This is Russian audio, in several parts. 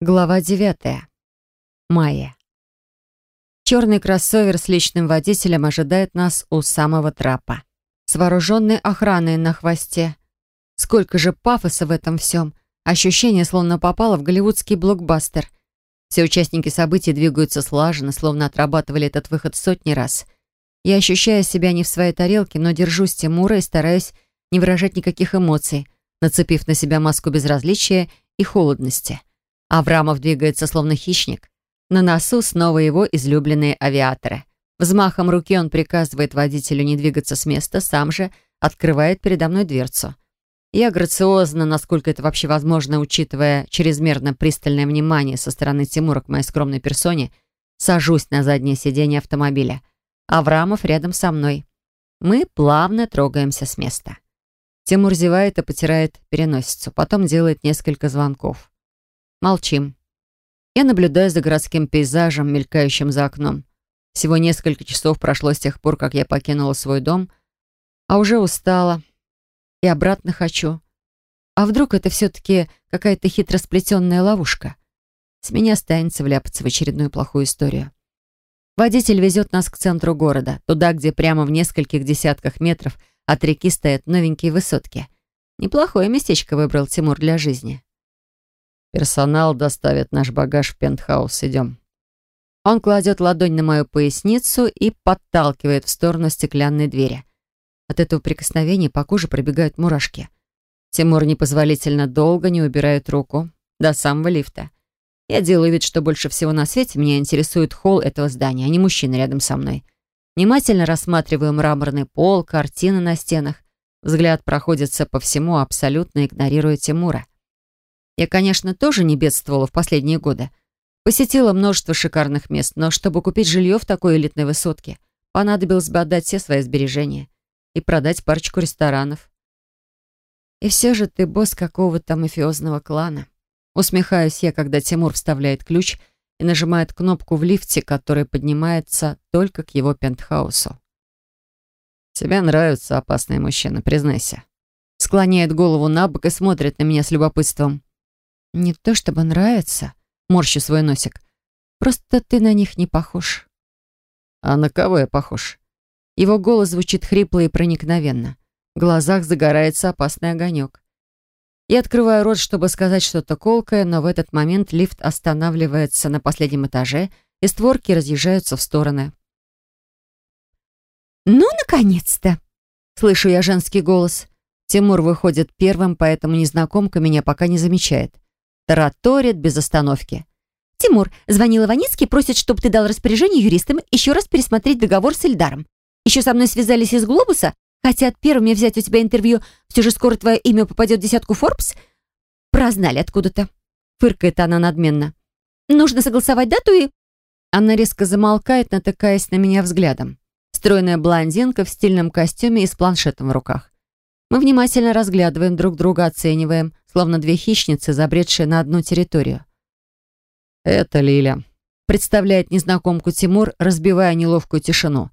Глава 9. Майя. Черный кроссовер с личным водителем ожидает нас у самого трапа. С вооруженной охраной на хвосте. Сколько же пафоса в этом всем. Ощущение, словно попало в голливудский блокбастер. Все участники событий двигаются слаженно, словно отрабатывали этот выход сотни раз. Я ощущаю себя не в своей тарелке, но держусь Тимура и стараюсь не выражать никаких эмоций, нацепив на себя маску безразличия и холодности. Аврамов двигается словно хищник. На носу снова его излюбленные авиаторы. Взмахом руки он приказывает водителю не двигаться с места, сам же открывает передо мной дверцу. Я грациозно, насколько это вообще возможно, учитывая чрезмерно пристальное внимание со стороны Тимура к моей скромной персоне, сажусь на заднее сиденье автомобиля. Аврамов рядом со мной. Мы плавно трогаемся с места. Тимур зевает и потирает переносицу, потом делает несколько звонков. Молчим. Я наблюдаю за городским пейзажем, мелькающим за окном. Всего несколько часов прошло с тех пор, как я покинула свой дом, а уже устала. И обратно хочу. А вдруг это все-таки какая-то хитросплетенная ловушка? С меня останется вляпаться в очередную плохую историю. Водитель везет нас к центру города, туда, где прямо в нескольких десятках метров от реки стоят новенькие высотки. Неплохое местечко выбрал Тимур для жизни. Персонал доставит наш багаж в пентхаус. Идем. Он кладет ладонь на мою поясницу и подталкивает в сторону стеклянной двери. От этого прикосновения по коже пробегают мурашки. Тимур непозволительно долго не убирает руку до самого лифта. Я делаю вид, что больше всего на свете меня интересует холл этого здания, а не мужчина рядом со мной. Внимательно рассматриваю мраморный пол, картины на стенах. Взгляд проходится по всему, абсолютно игнорируя Тимура. Я, конечно, тоже не бедствовала в последние годы. Посетила множество шикарных мест, но чтобы купить жилье в такой элитной высотке, понадобилось бы отдать все свои сбережения и продать парочку ресторанов. И все же ты босс какого-то мафиозного клана. Усмехаюсь я, когда Тимур вставляет ключ и нажимает кнопку в лифте, который поднимается только к его пентхаусу. «Тебе нравятся опасные мужчины, признайся». Склоняет голову на бок и смотрит на меня с любопытством. Не то чтобы нравится, морщу свой носик. Просто ты на них не похож. А на кого я похож? Его голос звучит хрипло и проникновенно. В глазах загорается опасный огонек. Я открываю рот, чтобы сказать что-то колкое, но в этот момент лифт останавливается на последнем этаже, и створки разъезжаются в стороны. «Ну, наконец-то!» Слышу я женский голос. Тимур выходит первым, поэтому незнакомка меня пока не замечает. Тараторит без остановки. «Тимур, звонил Иваницкий, просит, чтобы ты дал распоряжение юристам еще раз пересмотреть договор с Эльдаром. Еще со мной связались из Глобуса, хотят первыми взять у тебя интервью, все же скоро твое имя попадет в десятку Форбс. Прознали откуда-то». Фыркает она надменно. «Нужно согласовать дату и...» Она резко замолкает, натыкаясь на меня взглядом. Стройная блондинка в стильном костюме и с планшетом в руках. Мы внимательно разглядываем друг друга, оцениваем, словно две хищницы, забредшие на одну территорию. «Это Лиля», — представляет незнакомку Тимур, разбивая неловкую тишину.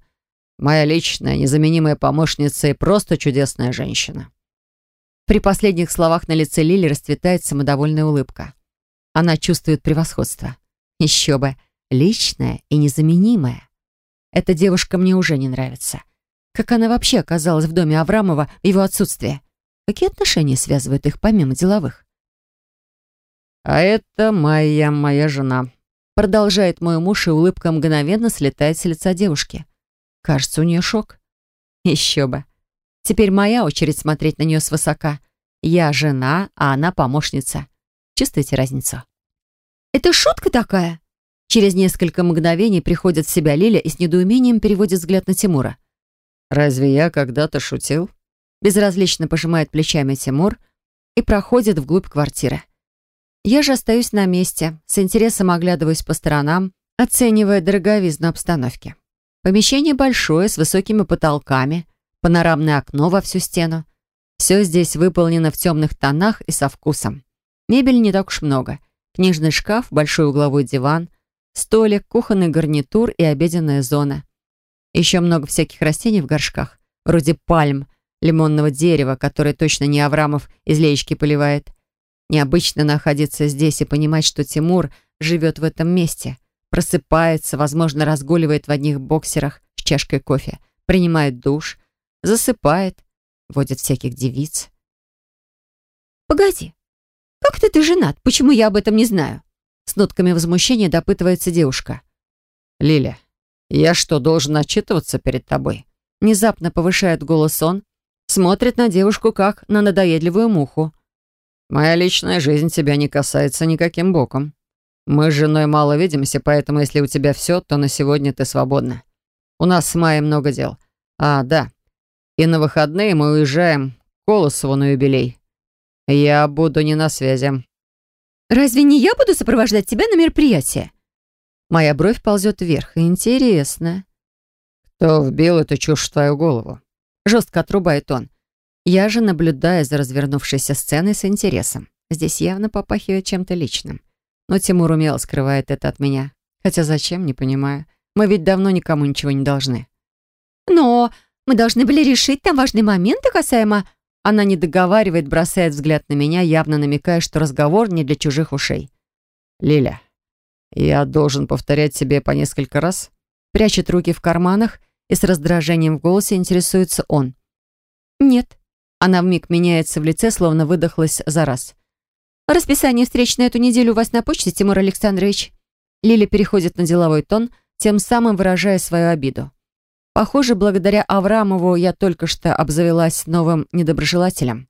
«Моя личная, незаменимая помощница и просто чудесная женщина». При последних словах на лице Лили расцветает самодовольная улыбка. Она чувствует превосходство. Еще бы, личная и незаменимая. Эта девушка мне уже не нравится. Как она вообще оказалась в доме Аврамова в его отсутствие? Какие отношения связывают их помимо деловых? «А это моя, моя жена», — продолжает мой муж, и улыбка мгновенно слетает с лица девушки. Кажется, у нее шок. Еще бы. Теперь моя очередь смотреть на нее свысока. Я жена, а она помощница. Чувствуете разницу? «Это шутка такая?» Через несколько мгновений приходит в себя Лиля и с недоумением переводит взгляд на Тимура. «Разве я когда-то шутил?» Безразлично пожимает плечами Тимур и проходит вглубь квартиры. Я же остаюсь на месте, с интересом оглядываюсь по сторонам, оценивая дороговизну обстановки. Помещение большое, с высокими потолками, панорамное окно во всю стену. Все здесь выполнено в темных тонах и со вкусом. Мебели не так уж много. Книжный шкаф, большой угловой диван, столик, кухонный гарнитур и обеденная зона. Еще много всяких растений в горшках, вроде пальм, лимонного дерева, которое точно не Аврамов из леечки поливает. Необычно находиться здесь и понимать, что Тимур живет в этом месте. Просыпается, возможно, разгуливает в одних боксерах с чашкой кофе, принимает душ, засыпает, водит всяких девиц. «Погоди, как ты ты женат? Почему я об этом не знаю?» С нотками возмущения допытывается девушка. «Лиля, я что, должен отчитываться перед тобой?» Внезапно повышает голос он, смотрит на девушку, как на надоедливую муху. «Моя личная жизнь тебя не касается никаким боком. Мы с женой мало видимся, поэтому если у тебя все, то на сегодня ты свободна. У нас с Майей много дел. А, да. И на выходные мы уезжаем к Колосову на юбилей. Я буду не на связи». «Разве не я буду сопровождать тебя на мероприятие?» Моя бровь ползет вверх. Интересно. «Кто вбил эту чушь в твою голову?» Жестко отрубает он. Я же наблюдаю за развернувшейся сценой с интересом. Здесь явно попахивает чем-то личным. Но Тимур умело скрывает это от меня. Хотя зачем, не понимаю. Мы ведь давно никому ничего не должны. «Но мы должны были решить там важные моменты касаемо...» Она не договаривает, бросает взгляд на меня, явно намекая, что разговор не для чужих ушей. «Лиля, я должен повторять себе по несколько раз?» Прячет руки в карманах и с раздражением в голосе интересуется он. «Нет». Она вмиг меняется в лице, словно выдохлась за раз. «Расписание встреч на эту неделю у вас на почте, Тимур Александрович?» Лиля переходит на деловой тон, тем самым выражая свою обиду. Похоже, благодаря Аврамову я только что обзавелась новым недоброжелателем.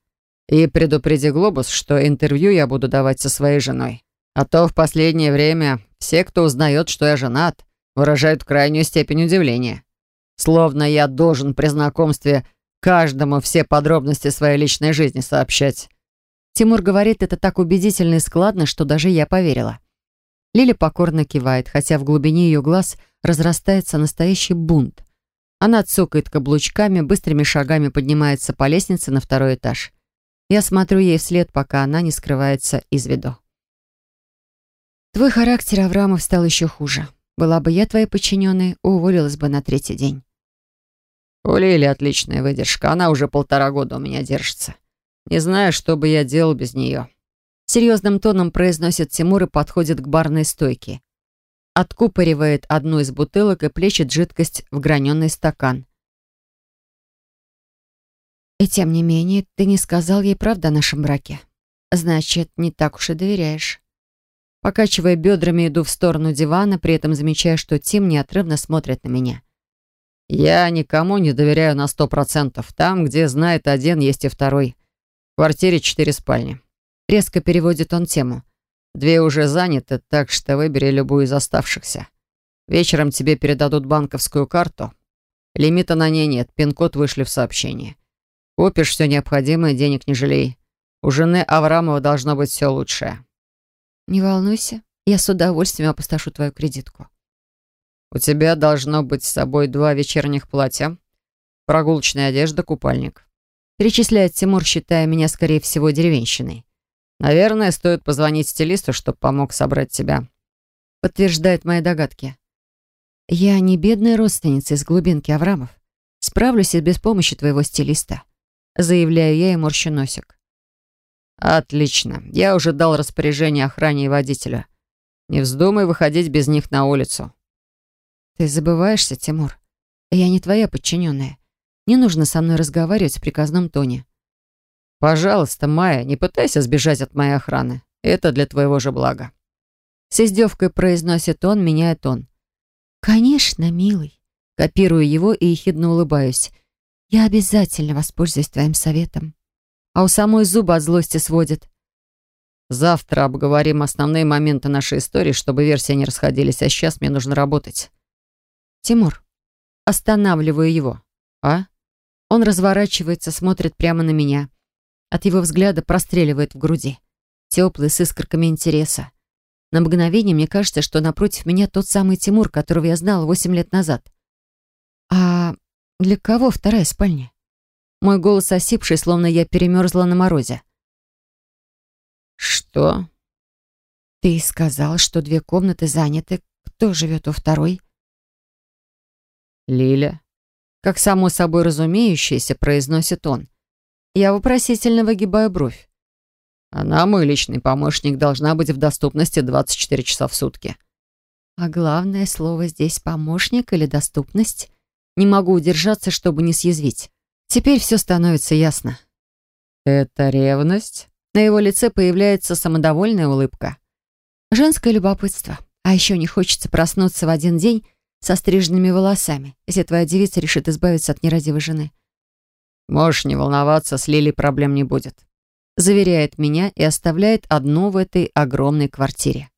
И предупреди Глобус, что интервью я буду давать со своей женой. А то в последнее время все, кто узнает, что я женат, выражают крайнюю степень удивления. Словно я должен при знакомстве каждому все подробности своей личной жизни сообщать. Тимур говорит это так убедительно и складно, что даже я поверила. Лиля покорно кивает, хотя в глубине ее глаз разрастается настоящий бунт. Она цокает каблучками, быстрыми шагами поднимается по лестнице на второй этаж. Я смотрю ей вслед, пока она не скрывается из виду. Твой характер, Аврамов, стал еще хуже. Была бы я твоей подчиненной, уволилась бы на третий день. У Лили отличная выдержка. Она уже полтора года у меня держится. Не знаю, что бы я делал без нее. Серьезным тоном произносит Тимур и подходит к барной стойке откупоривает одну из бутылок и плещет жидкость в граненый стакан. «И тем не менее, ты не сказал ей правду о нашем браке. Значит, не так уж и доверяешь». Покачивая бедрами, иду в сторону дивана, при этом замечая, что Тим неотрывно смотрит на меня. «Я никому не доверяю на сто процентов. Там, где знает один, есть и второй. В квартире четыре спальни». Резко переводит он тему. Две уже заняты, так что выбери любую из оставшихся. Вечером тебе передадут банковскую карту. Лимита на ней нет, пин-код вышли в сообщении. Купишь все необходимое, денег не жалей. У жены Аврамова должно быть все лучшее. Не волнуйся, я с удовольствием опустошу твою кредитку. У тебя должно быть с собой два вечерних платья, прогулочная одежда, купальник. Перечисляет Тимур, считая меня, скорее всего, деревенщиной. Наверное, стоит позвонить стилисту, чтобы помог собрать тебя. Подтверждает мои догадки. Я не бедная родственница из глубинки Аврамов. Справлюсь и без помощи твоего стилиста. Заявляю я и морщу носик. Отлично. Я уже дал распоряжение охране и водителю. Не вздумай выходить без них на улицу. Ты забываешься, Тимур. Я не твоя подчиненная. Не нужно со мной разговаривать в приказном тоне. «Пожалуйста, Майя, не пытайся сбежать от моей охраны. Это для твоего же блага». С издевкой произносит он, меняя тон. «Конечно, милый». Копирую его и ехидно улыбаюсь. «Я обязательно воспользуюсь твоим советом». А у самой зубы от злости сводит. «Завтра обговорим основные моменты нашей истории, чтобы версии не расходились, а сейчас мне нужно работать». «Тимур, останавливаю его». «А?» Он разворачивается, смотрит прямо на меня. От его взгляда простреливает в груди. Теплый, с искорками интереса. На мгновение мне кажется, что напротив меня тот самый Тимур, которого я знала восемь лет назад. А для кого вторая спальня? Мой голос осипший, словно я перемерзла на морозе. «Что?» «Ты сказал, что две комнаты заняты. Кто живет у второй?» «Лиля». Как само собой разумеющееся, произносит он. Я вопросительно выгибаю бровь. Она мой личный помощник, должна быть в доступности 24 часа в сутки. А главное слово здесь «помощник» или «доступность». Не могу удержаться, чтобы не съязвить. Теперь все становится ясно. Это ревность? На его лице появляется самодовольная улыбка. Женское любопытство. А еще не хочется проснуться в один день со стриженными волосами, если твоя девица решит избавиться от нерадивой жены. «Можешь не волноваться, с Лилей проблем не будет», заверяет меня и оставляет одну в этой огромной квартире.